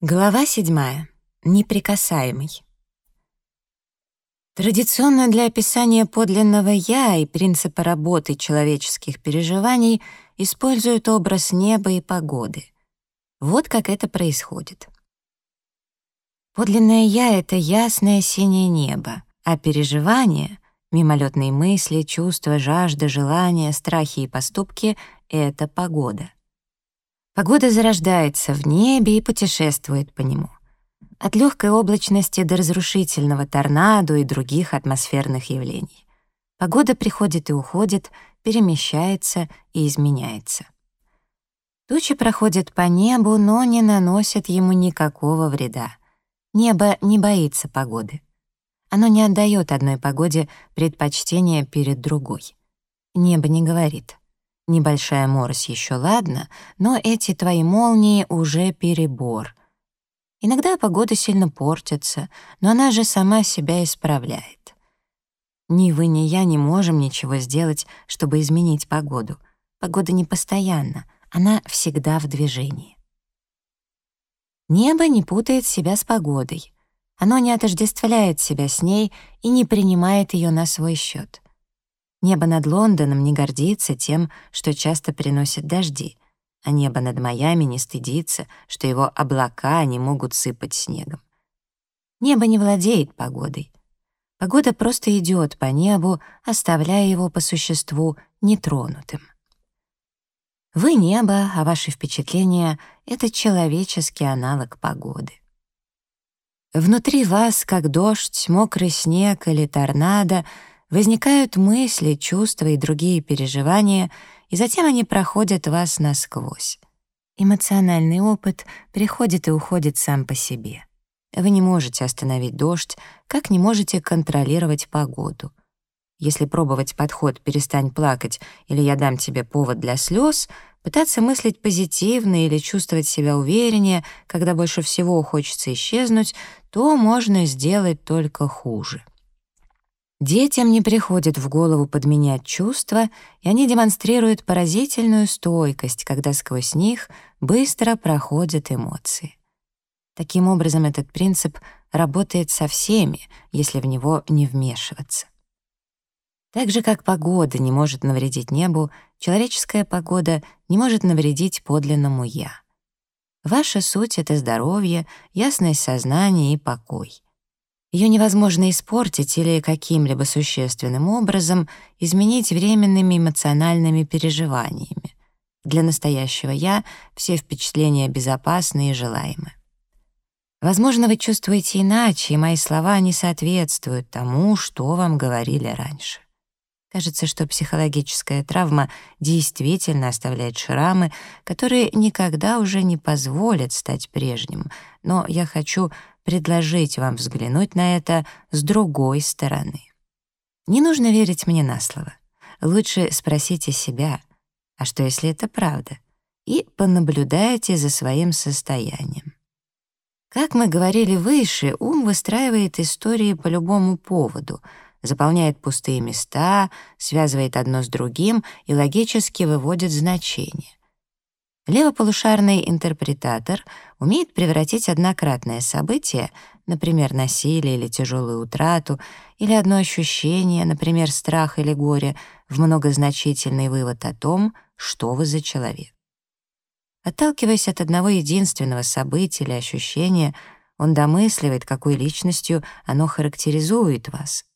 Глава седьмая. Неприкасаемый. Традиционно для описания подлинного «я» и принципа работы человеческих переживаний используют образ неба и погоды. Вот как это происходит. Подлинное «я» — это ясное синее небо, а переживания — мимолетные мысли, чувства, жажда, желания, страхи и поступки — это погода — Погода зарождается в небе и путешествует по нему. От легкой облачности до разрушительного торнадо и других атмосферных явлений. Погода приходит и уходит, перемещается и изменяется. Тучи проходят по небу, но не наносят ему никакого вреда. Небо не боится погоды. Оно не отдает одной погоде предпочтение перед другой. Небо не говорит Небольшая морось еще ладно, но эти твои молнии уже перебор. Иногда погода сильно портится, но она же сама себя исправляет. Ни вы, ни я не можем ничего сделать, чтобы изменить погоду. Погода не постоянна, она всегда в движении. Небо не путает себя с погодой. Оно не отождествляет себя с ней и не принимает ее на свой счет. Небо над Лондоном не гордится тем, что часто приносит дожди, а небо над Майами не стыдится, что его облака не могут сыпать снегом. Небо не владеет погодой. Погода просто идет по небу, оставляя его по существу нетронутым. Вы — небо, а ваши впечатления — это человеческий аналог погоды. Внутри вас, как дождь, мокрый снег или торнадо — возникают мысли, чувства и другие переживания, и затем они проходят вас насквозь. Эмоциональный опыт приходит и уходит сам по себе. Вы не можете остановить дождь, как не можете контролировать погоду. Если пробовать подход «перестань плакать» или «я дам тебе повод для слез», пытаться мыслить позитивно или чувствовать себя увереннее, когда больше всего хочется исчезнуть, то можно сделать только хуже. Детям не приходит в голову подменять чувства, и они демонстрируют поразительную стойкость, когда сквозь них быстро проходят эмоции. Таким образом, этот принцип работает со всеми, если в него не вмешиваться. Так же, как погода не может навредить небу, человеческая погода не может навредить подлинному «я». Ваша суть — это здоровье, ясность сознания и покой — ее невозможно испортить или каким-либо существенным образом изменить временными эмоциональными переживаниями. Для настоящего «я» все впечатления безопасны и желаемы. Возможно, вы чувствуете иначе, и мои слова не соответствуют тому, что вам говорили раньше. Кажется, что психологическая травма действительно оставляет шрамы, которые никогда уже не позволят стать прежним, но я хочу предложить вам взглянуть на это с другой стороны. Не нужно верить мне на слово. Лучше спросите себя, а что если это правда? И понаблюдайте за своим состоянием. Как мы говорили выше, ум выстраивает истории по любому поводу, заполняет пустые места, связывает одно с другим и логически выводит значения. Левополушарный интерпретатор умеет превратить однократное событие, например, насилие или тяжелую утрату, или одно ощущение, например, страх или горе, в многозначительный вывод о том, что вы за человек. Отталкиваясь от одного единственного события или ощущения, он домысливает, какой личностью оно характеризует вас.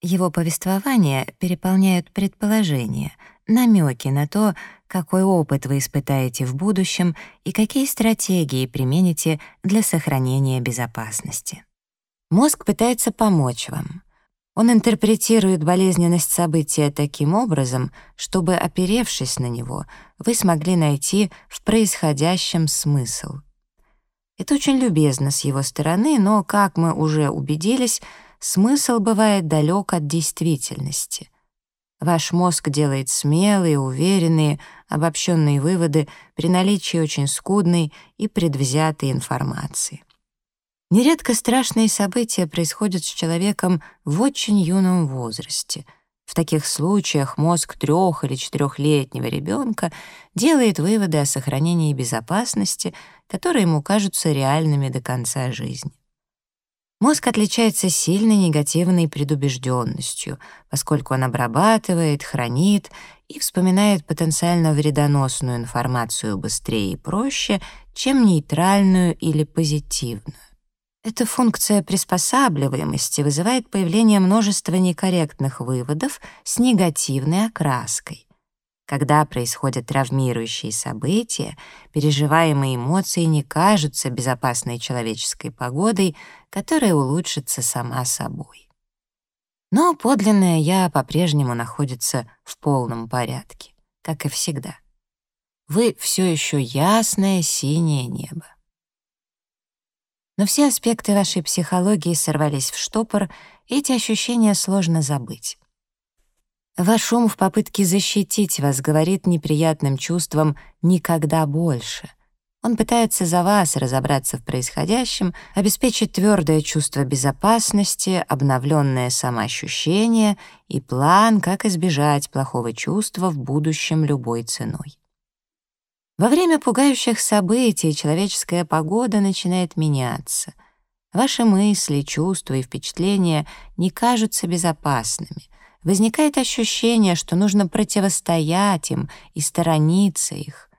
Его повествования переполняют предположения, намеки на то, какой опыт вы испытаете в будущем и какие стратегии примените для сохранения безопасности. Мозг пытается помочь вам. Он интерпретирует болезненность события таким образом, чтобы, оперевшись на него, вы смогли найти в происходящем смысл. Это очень любезно с его стороны, но, как мы уже убедились, смысл бывает далек от действительности. Ваш мозг делает смелые, уверенные, обобщенные выводы при наличии очень скудной и предвзятой информации. Нередко страшные события происходят с человеком в очень юном возрасте, в таких случаях мозг трех- или четырехлетнего ребенка делает выводы о сохранении безопасности, которые ему кажутся реальными до конца жизни. Мозг отличается сильной негативной предубежденностью, поскольку он обрабатывает, хранит и вспоминает потенциально вредоносную информацию быстрее и проще, чем нейтральную или позитивную. Эта функция приспосабливаемости вызывает появление множества некорректных выводов с негативной окраской. Когда происходят травмирующие события, переживаемые эмоции не кажутся безопасной человеческой погодой, которая улучшится сама собой. Но подлинное «я» по-прежнему находится в полном порядке, как и всегда. Вы все еще ясное синее небо. Но все аспекты вашей психологии сорвались в штопор, и эти ощущения сложно забыть. Ваш ум в попытке защитить вас говорит неприятным чувством «никогда больше». Он пытается за вас разобраться в происходящем, обеспечить твердое чувство безопасности, обновленное самоощущение и план, как избежать плохого чувства в будущем любой ценой. Во время пугающих событий человеческая погода начинает меняться. Ваши мысли, чувства и впечатления не кажутся безопасными. Возникает ощущение, что нужно противостоять им и сторониться их.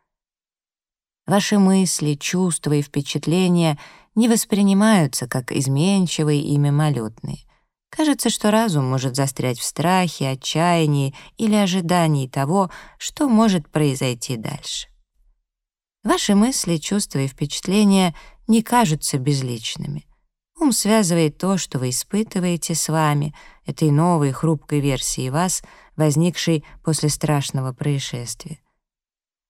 Ваши мысли, чувства и впечатления не воспринимаются как изменчивые и мимолетные. Кажется, что разум может застрять в страхе, отчаянии или ожидании того, что может произойти дальше. Ваши мысли, чувства и впечатления не кажутся безличными. Ум связывает то, что вы испытываете с вами, этой новой хрупкой версией вас, возникшей после страшного происшествия.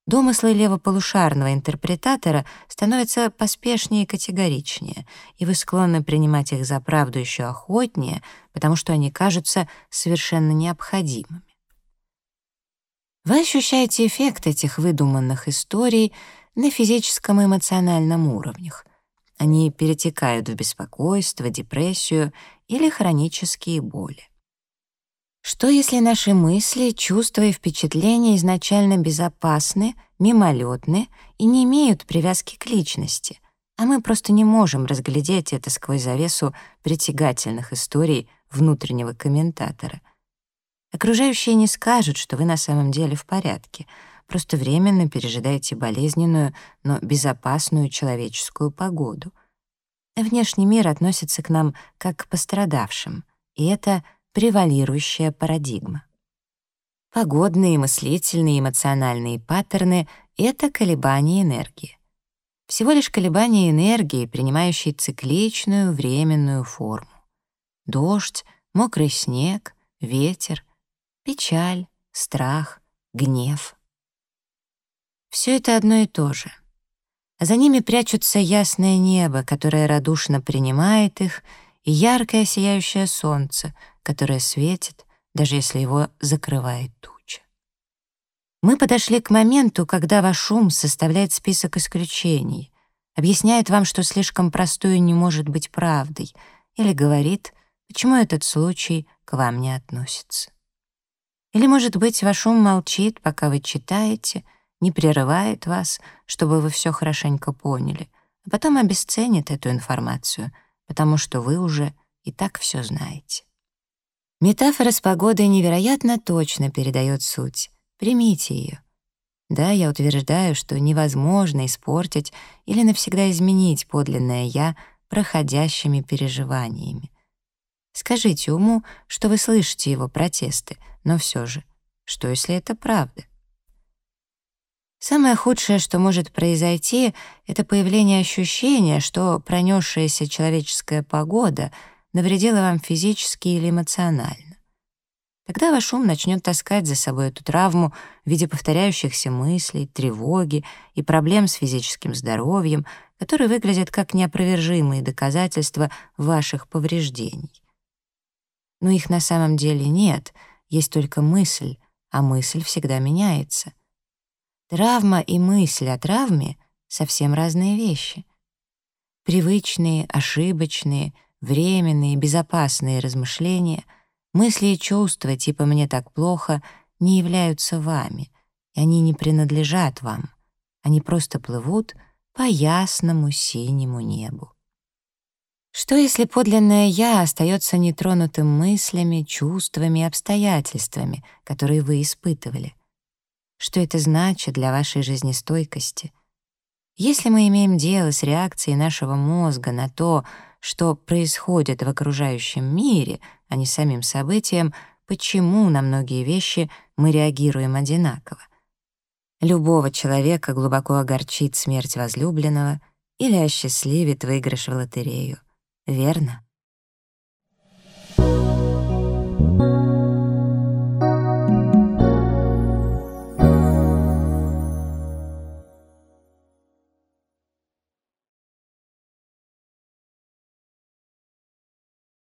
Домыслы левополушарного интерпретатора становятся поспешнее и категоричнее, и вы склонны принимать их за правду еще охотнее, потому что они кажутся совершенно необходимыми. Вы ощущаете эффект этих выдуманных историй — на физическом и эмоциональном уровнях. Они перетекают в беспокойство, депрессию или хронические боли. Что если наши мысли, чувства и впечатления изначально безопасны, мимолетны и не имеют привязки к личности, а мы просто не можем разглядеть это сквозь завесу притягательных историй внутреннего комментатора? Окружающие не скажут, что вы на самом деле в порядке — просто временно пережидаете болезненную, но безопасную человеческую погоду. Внешний мир относится к нам как к пострадавшим, и это превалирующая парадигма. Погодные, мыслительные, эмоциональные паттерны — это колебания энергии. Всего лишь колебания энергии, принимающие цикличную временную форму. Дождь, мокрый снег, ветер, печаль, страх, гнев — все это одно и то же. За ними прячутся ясное небо, которое радушно принимает их, и яркое сияющее солнце, которое светит, даже если его закрывает туча. Мы подошли к моменту, когда ваш ум составляет список исключений, объясняет вам, что слишком простое не может быть правдой, или говорит, почему этот случай к вам не относится. Или, может быть, ваш ум молчит, пока вы читаете — не прерывает вас, чтобы вы все хорошенько поняли, а потом обесценит эту информацию, потому что вы уже и так все знаете. Метафора с погодой невероятно точно передает суть. Примите ее. Да, я утверждаю, что невозможно испортить или навсегда изменить подлинное «я» проходящими переживаниями. Скажите уму, что вы слышите его протесты, но все же, что если это правда? Самое худшее, что может произойти, это появление ощущения, что пронесшаяся человеческая погода навредила вам физически или эмоционально. Тогда ваш ум начнет таскать за собой эту травму в виде повторяющихся мыслей, тревоги и проблем с физическим здоровьем, которые выглядят как неопровержимые доказательства ваших повреждений. Но их на самом деле нет, есть только мысль, а мысль всегда меняется — Травма и мысль о травме — совсем разные вещи. Привычные, ошибочные, временные, безопасные размышления Мысли и чувства типа «мне так плохо» не являются вами, и они не принадлежат вам. Они просто плывут по ясному синему небу. Что если подлинное «я» остается нетронутым мыслями, чувствами и обстоятельствами, которые вы испытывали? Что это значит для вашей жизнестойкости? Если мы имеем дело с реакцией нашего мозга на то, что происходит в окружающем мире, а не самим событием, почему на многие вещи мы реагируем одинаково? Любого человека глубоко огорчит смерть возлюбленного или осчастливит выигрыш в лотерею верно?